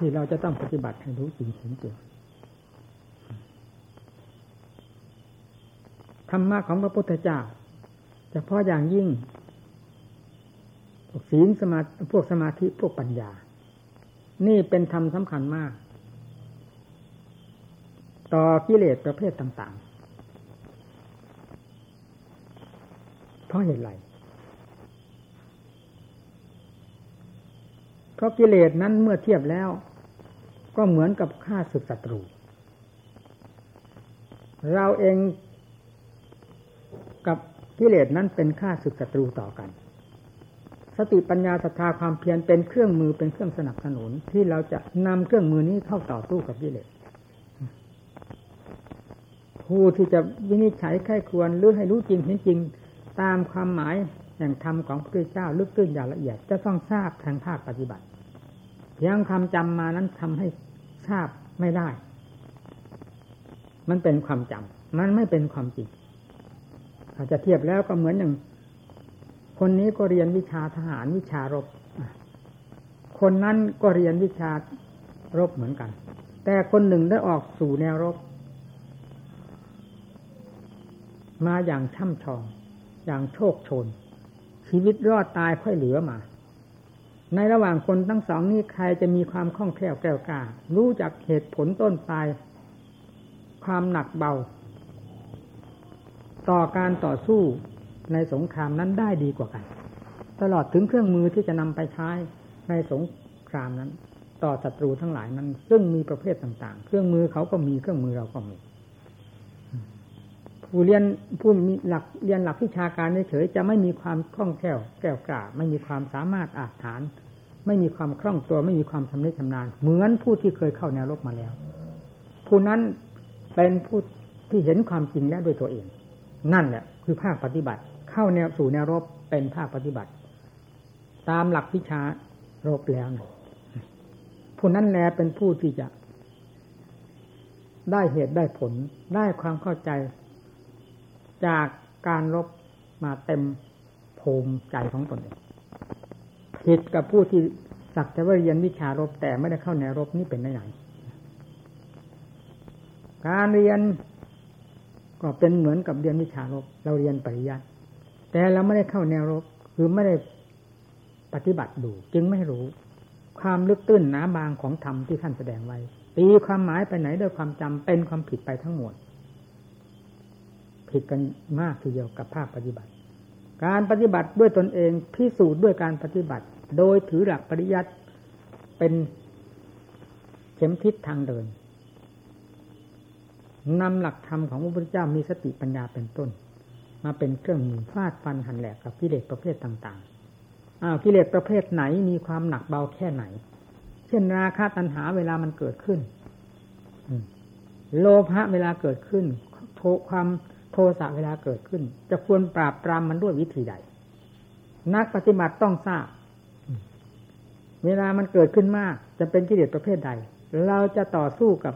ที่เราจะต้องปฏิบัติให้รู้จริงเห็นจริงธรรมะของพระพุทธเจ้าเฉพาะอย่างยิ่งพวกศีลสมาพวกสมาธิพวกปัญญา นี่เป็นธรรมสำคัญมาก ต่อกิเลสประเภทต่างๆ เพราะเหตุไร เพราะกิเลสนั้นเมื่อเทียบแล้ว ก็เหมือนกับฆ่าศึกศัตรู เราเองกับกิเลสนั้นเป็นฆ่าศึกศัตรูต่อกัน สติปัญญาศรัทธาความเพียรเป็นเครื่องมือเป็นเครื่องสนับสนุน ที่เราจะนำเครื่องมือนี้เข้าต่อสู้กับกิเลสผู้ที่จะวินิจฉัยไข้ควรหรือให้รู้จริงเห็นจริงตามความหมายแห่งธรรมของพระพุทธเจ้าลึกตื้นอย่างละเอียดจะต้องทราบทางภาคปฏิบัติ ยงคำจำมานั้นทำให้ทราบไม่ได้ มันเป็นความจำมันไม่เป็นความจริง อาจจะเทียบแล้วก็เหมือนอย่างคนนี้ก็เรียนวิชาทหารวิชารบ คนนั้นก็เรียนวิชารบเหมือนกัน แต่คนหนึ่งได้ออกสู่แนวรบ มาอย่างช่ำชอง อย่างโชคชน ชีวิตรอดตายค่อยเหลือมา ในระหว่างคนทั้งสองนี้ใครจะมีความคล่องแคล่วแก้วกล้ารู้จักเหตุผลต้นปลาย ความหนักเบา ต่อการต่อสู้ในสงครามนั้นได้ดีกว่ากัน ตลอดถึงเครื่องมือที่จะนำไปใช้ในสงครามนั้น ต่อศัตรูทั้งหลายนั้น ซึ่งมีประเภทต่าง ๆ เครื่องมือเขาก็มีเครื่องมือเราก็มี ผู้เรียนผู้มีหลักเรียนหลักวิชาการเฉยจะไม่มีความคล่องแคล่วแก้วกล้าไม่มีความสามารถอาจฐาน ไม่มีความคล่องตัว ไม่มีความชำนิชำนาญ เหมือนผู้ที่เคยเข้าแนวรบมาแล้ว ผู้นั้นเป็นผู้ที่เห็นความจริงแล้วด้วยตัวเอง นั่นแหละคือภาคปฏิบัติ เข้าแนวสู่แนวรบเป็นภาคปฏิบัติ ตามหลักวิชารบแล้วนะผู้นั้นแลเป็นผู้ที่จะได้เหตุได้ผลได้ความเข้าใจ จากการรบมาเต็มภูมิใจของตนเองผิดกับผู้ที่สักแต่ว่าเรียนวิชารบแต่ไม่ได้เข้าแนวรบนี่เป็นได้ไงการเรียนก็เป็นเหมือนกับเรียนวิชารบเราเรียนปริยัติแต่เราไม่ได้เข้าแนวรบคือไม่ได้ปฏิบัติดู จึงไม่รู้ ความลึกตื้นหนาบางของธรรมที่ท่านแสดงไว้ตีความหมายไปไหนด้วยความจำเป็นความผิดไปทั้งหมด ผิดกันมากทีเดียวกับภาคปฏิบัติ การปฏิบัติด้วยตนเองพิสูจน์ด้วยการปฏิบัติ โดยถือหลักปริยัติเป็นเข็มทิศทางเดินนำหลักธรรมของพระพุทธเจ้ามีสติปัญญาเป็นต้น มาเป็นเครื่องมือฟาดฟันหันแหลกกับกิเลสประเภทต่างๆอ้าวกิเลสประเภทไหนมีความหนักเบาแค่ไหน เช่นราคะตัณหาเวลามันเกิดขึ้นโลภะเวลาเกิดขึ้นโทความ โทสะเวลาเกิดขึ้น จะควรปราบปรามมันด้วยวิธีใด นักปฏิบัติต้องทราบ เวลามันเกิดขึ้นมาก จะเป็นกิเลสประเภทใด เราจะต่อสู้กับ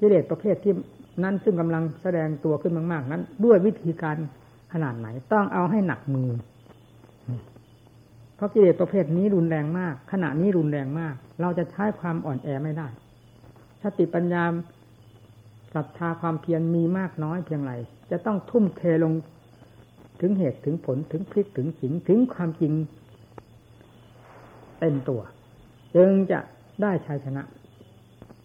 กิเลสประเภทที่นั้นซึ่งกำลังแสดงตัวขึ้นมากๆ นั้น ด้วยวิธีการขนาดไหน ต้องเอาให้หนักมือ เพราะกิเลสประเภทนี้รุนแรงมาก ขณะนี้รุนแรงมาก เราจะใช้ความอ่อนแอไม่ได้สติปัญญาศรัทธาความเพียรมีมากน้อยเพียงไร จะต้องทุ่มเทลงถึงเหตุถึงผลถึงพลิกถึงขิงถึงความจริงเต็มตัว จึงจะได้ชัยชนะ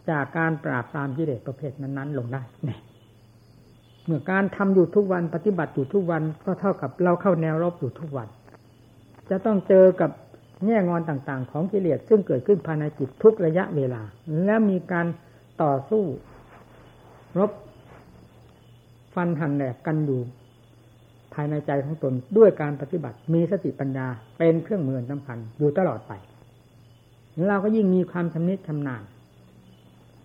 จากการปราบตามกิเลสประเภทนั้นๆ ลงได้เนี่ยเมื่อการทำอยู่ทุกวันปฏิบัติอยู่ทุกวันก็เท่ากับเราเข้าแนวรบอยู่ทุกวัน จะต้องเจอกับแง่งอนต่างๆ ของกิเลสซึ่งเกิดขึ้นภายในจิตทุกระยะเวลา และมีการต่อสู้ รบ ฟันหันแหลกกันอยู่ภายในใจของตนด้วยการปฏิบัติมีสติปัญญาเป็นเครื่องมือสำคัญอยู่ตลอดไปเราก็ยิ่งมีความชำนิชำนาญ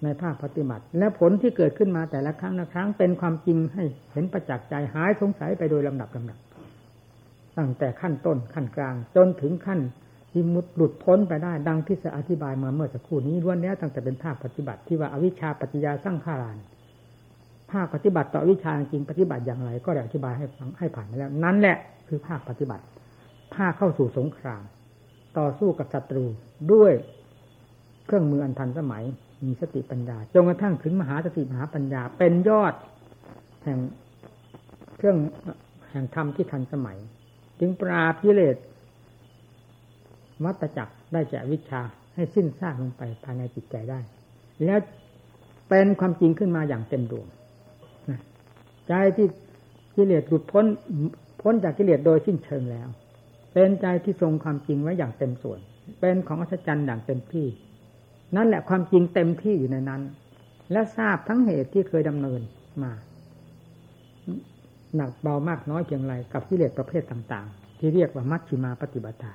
ในภาคปฏิบัติ และผลที่เกิดขึ้นมาแต่ละครั้งละครั้งเป็นความจริงให้เห็นประจักษ์ใจหายสงสัยไปโดยลำดับลำดับตั้งแต่ขั้นต้นขั้นกลาง จนถึงขั้นที่มุดหลุดพ้นไปได้ ดังที่จะอธิบายมาเมื่อสักครู่นี้ล้วนแล้วตั้งแต่เป็นภาคปฏิบัติที่ว่าอวิชชาปัจจยาสร้างขาราน ภาคปฏิบัติต่อวิชาจริงปฏิบัติอย่างไร ก็ได้อธิบายให้ฟังให้ผ่านไปแล้ว นั่นแหละคือภาคปฏิบัติ ภาคเข้าสู่สงคราม ต่อสู้กับศัตรูด้วยเครื่องมืออันทันสมัย มีสติปัญญาจนกระทั่งถึงมหาสติมหาปัญญา เป็นยอด แห่งเครื่องแห่งธรรมที่ทันสมัย จึงปราบกิเลสวัตจักได้แก่วิชาให้สิ้นซากลงไปภายในจิตใจได้ แล้วเป็นความจริงขึ้นมาอย่างเต็มดวง ใจที่กิเลสหลุดพ้นพ้นจากกิเลสโดยสิ้นเชิงแล้ว เป็นใจที่ทรงความจริงไว้อย่างเต็มส่วน เป็นของอัศจรรย์อย่างเต็มที่ นั่นแหละความจริงเต็มที่อยู่ในนั้น และทราบทั้งเหตุที่เคยดำเนินมาหนักเบามากน้อยเพียงไรกับกิเลสประเภทต่าง ๆ ที่เรียกว่ามัชฌิมาปฏิบัติ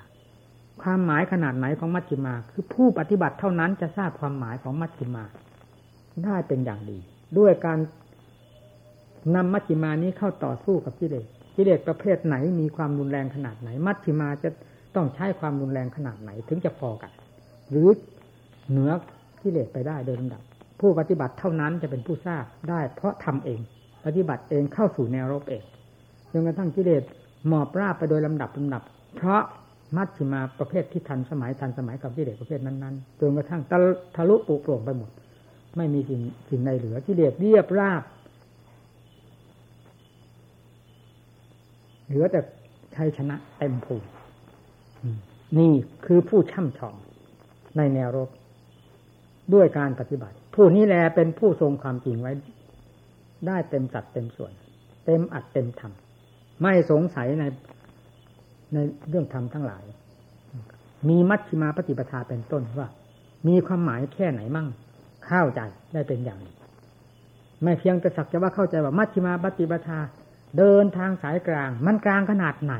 ความหมายขนาดไหนของมัชฌิมา คือผู้ปฏิบัติเท่านั้นจะทราบความหมายของมัชฌิมา ได้เป็นอย่างดี ด้วยการ นำมัชฌิมานี้เข้าต่อสู้กับกิเลสกิเลสประเภทไหนมีความรุนแรงขนาดไหน มัชฌิมาจะต้องใช้ความรุนแรงขนาดไหนถึงจะพอกัน หรือเหนือกิเลสไปได้โดยลำดับ ผู้ปฏิบัติเท่านั้นจะเป็นผู้ทราบได้ เพราะทำเอง ปฏิบัติเองเข้าสู่แนวรบเองจนกระทั่งกิเลสหมอบราบไปโดยลำดับลำดับ เพราะมัชฌิมาประเภทที่ทันสมัยทันสมัยกับกิเลสประเภทนั้นๆจนกระทั่งทะลุปุโปร่งไปหมด ไม่มีสิ่งสิ่งใดเหลือกิเลสเรียบราบ เหลือแต่ชัยชนะเต็มภูมินี่คือผู้ช่ำชองในแนวรบ ด้วยการปฏิบัติ ผู้นี้แลเป็นผู้ทรงความจริงไว้ ได้เต็มสัดเต็มส่วน เต็มอัดเต็มทำไม่สงสัยในในเรื่องธรรมทั้งหลาย มีมัชฌิมาปฏิปทาเป็นต้นว่า มีความหมายแค่ไหนมั่ง เข้าใจได้เป็นอย่างนี้ไม่เพียงแต่สักจะว่าเข้าใจว่ามัชฌิมาปฏิปทา เดินทางสายกลาง มันกลางขนาดไหน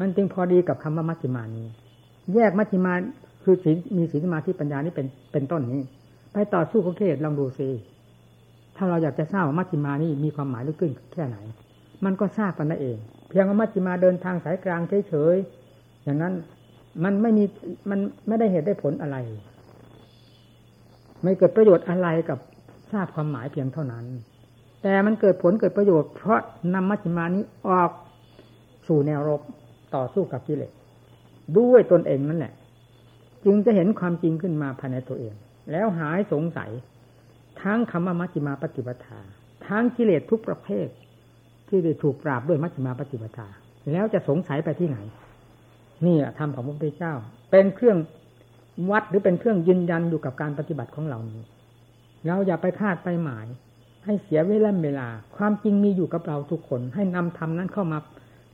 มันจึงพอดีกับคำว่ามัชฌิมานี้ แยกมัชฌิมาคือศีลมีศีลสมาธิปัญญานี่เป็นเป็นต้นนี้ ไปต่อสู้กับเขตลองดูซิถ้าเราอยากจะทราบว่ามัชฌิมานี่มีความหมายลึกขึ้นแค่ไหน มันก็ทราบกันได้เอง เพียงว่ามัชฌิมาเดินทางสายกลางเฉยๆอย่างนั้นมันไม่มีมันไม่ได้เหตุได้ผลอะไร ไม่เกิดประโยชน์อะไรกับทราบความหมายเพียงเท่านั้น แต่มันเกิดผลเกิดประโยชน์เพราะนำมัชฌิมานี้ออกสู่แนวรบต่อสู้กับกิเลสด้วยตนเองนั่นแหละ จึงจะเห็นความจริงขึ้นมาภายในตัวเอง แล้วหายสงสัย ทั้งคำว่ามัชฌิมาปฏิปทา ทั้งกิเลสทุกประเภท ที่ได้ถูกปราบด้วยมัชฌิมาปฏิปทา แล้วจะสงสัยไปที่ไหน นี่ธรรมของพระพุทธเจ้า เป็นเครื่องวัดหรือเป็นเครื่องยืนยันอยู่กับการปฏิบัติของเรานี้เราอย่าไปคาดไปหมาย ให้เสียเวลาเวลา ความจริงมีอยู่กับเราทุกคน ให้นำธรรมนั้นเข้ามา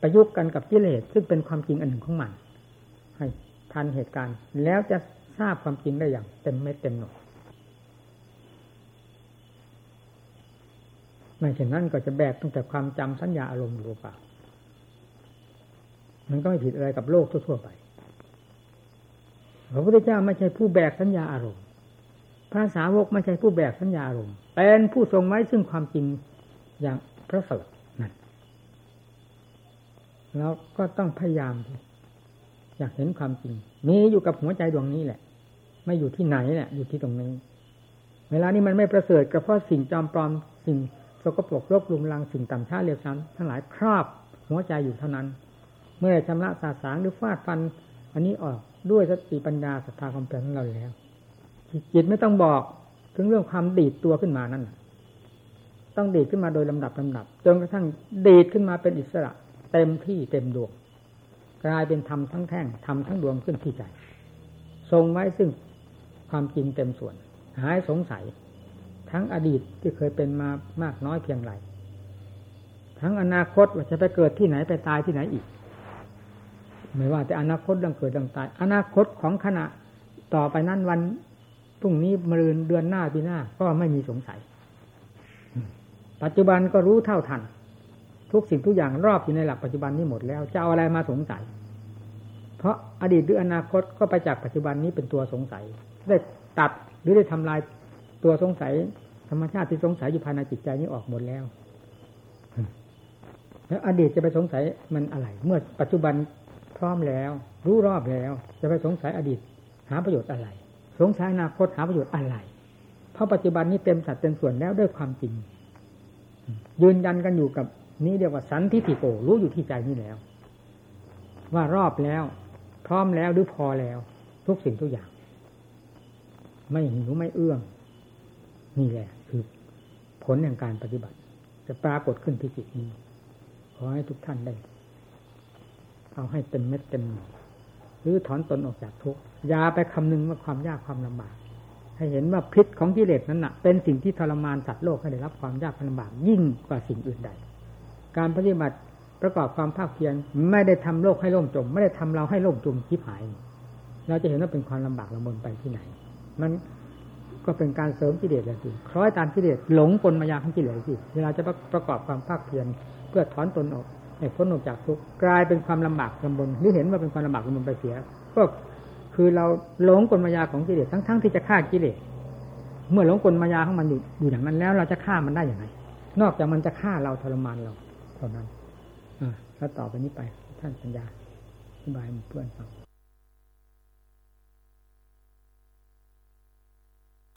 ประยุกต์กันกับกิเลสซึ่งเป็นความจริงอันหนึ่งของมัน ให้ทันเหตุการณ์ แล้วจะทราบความจริงได้อย่างเต็มไม่เต็มหน่วยไม่เช่นนั้นก็จะแบกตั้งแต่ความจำสัญญาอารมณ์หรือเปล่ามันก็ไม่ผิดอะไรกับโลกทั่ว ๆ ไป พระพุทธเจ้าไม่ใช่ผู้แบกสัญญาอารมณ์ พระสาวกไม่ใช่ผู้แบกสัญญาอารมณ์ เป็นผู้ทรงไว้ซึ่งความจริงอย่างพระสดนั่นแล้วก็ต้องพยายาม อยากเห็นความจริงมีอยู่กับหัวใจดวงนี้แหละ ไม่อยู่ที่ไหนแหละ อยู่ที่ตรงนี้ เวลานี้มันไม่ประเสริฐก็เพราะสิ่งจอมปลอมสิ่งสกปรกโรคลุมลังสิ่งต่ำช้าเร็วช้ำทั้งหลายครอบหัวใจอยู่เท่านั้น เมื่อชำระสาสางหรือฟาดฟัน อันนี้ออกด้วยสติปัญญาศรัทธาความเพียรของเราแล้วจิตไม่ต้องบอก ถึงเรื่องความดีดตัวขึ้นมานั่นต้องดีดขึ้นมาโดยลำดับลำดับจนกระทั่งดีดขึ้นมาเป็นอิสระ เต็มที่เต็มดวง กลายเป็นธรรมทั้งแท่งธรรมทั้งดวงขึ้นที่ใจ ทรงไว้ซึ่งความจริงเต็มส่วน หายสงสัย ทั้งอดีตที่เคยเป็นมามากน้อยเพียงไรทั้งอนาคตว่าจะไปเกิดที่ไหนไปตายที่ไหนอีก ไม่ว่าแต่อนาคตเรื่องเกิดเรื่องตาย อนาคตของขณะต่อไปนั้นวัน พรุ่งนี้มรืนเดือนหน้าปีหน้า ก็ไม่มีสงสัย ปัจจุบันก็รู้เท่าทัน ทุกสิ่งทุกอย่างรอบอยู่ในหลักปัจจุบันนี้หมดแล้ว จะเอาอะไรมาสงสัย เพราะอดีตหรืออนาคตก็ไปจากปัจจุบันนี้เป็นตัวสงสัย ได้ตัดหรือได้ทำลายตัวสงสัย ธรรมชาติที่สงสัยอยู่ภายในจิตใจนี้ออกหมดแล้วแล้วอดีตจะไปสงสัยมันอะไร เมื่อปัจจุบันพร้อมแล้ว รู้รอบแล้ว จะไปสงสัยอดีต หาประโยชน์อะไร สงสัยอนาคตหาประโยชน์อะไร เพราะปัจจุบันนี้เต็มสัดเต็มส่วนแล้วด้วยความจริง ยืนยันกันอยู่กับนี้เรียกว่าสันทิฏฐิโกรู้อยู่ที่ใจนี่แล้ว ว่ารอบแล้ว พร้อมแล้วหรือพอแล้ว ทุกสิ่งทุกอย่าง ไม่หิวไม่เอื้อง นี่แหละ คือผลแห่งการปฏิบัติ จะปรากฏขึ้นที่จิตนี้ ขอให้ทุกท่านได้ เอาให้เต็มเม็ดเต็มหน่วย รือถอนตนออกจากทุกข์อย่าไปคำนึงว่าความยากความลำบาก ให้เห็นว่าพิษของกิเลสนั้นนะเป็นสิ่งที่ทรมานสัตว์โลกให้ได้รับความยากความลำบาก ยิ่งกว่าสิ่งอื่นใด การปฏิบัติประกอบความภาคเพียรไม่ได้ทำโลกให้ล่มจม ไม่ได้ทำเราให้ล่มจมทิพหาย เราจะเห็นว่าเป็นความลำบากลำบนไปที่ไหน มันก็เป็นการเสริมกิเลสเลยสิคล้อยตามกิเลสหลงกลมายาของกิเลสสิเวลาจะประกอบความภาคเพียรเพื่อถอนตนออก ให้พ้นออกจากทุกข์กลายเป็นความลำบากลำบนหรือเห็นว่าเป็นความลำบากลำบนไปเสียก็คือเราหลงกลมายาของกิเลสทั้งๆทที่จะฆ่ากิเลสเมื่อหลงกลมายาของมันอยู่อยู่อย่างนั้นแล้ว เราจะฆ่ามันได้อย่างไรนอกจากมันจะฆ่าเราทรมานเราเท่านั้นอ่าแล้วต่อไปนี้ไป ท่านปัญญาอธิบายเพื่อนฟัง